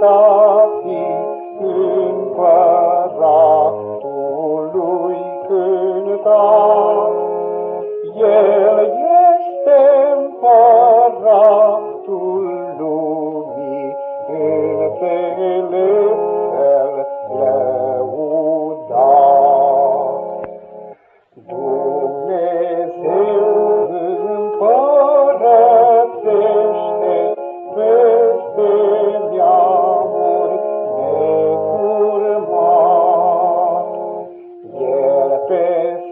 ta fi împăratului cântat. El este împăratul lumii el înțeles.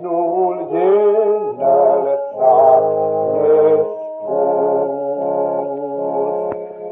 Domnul e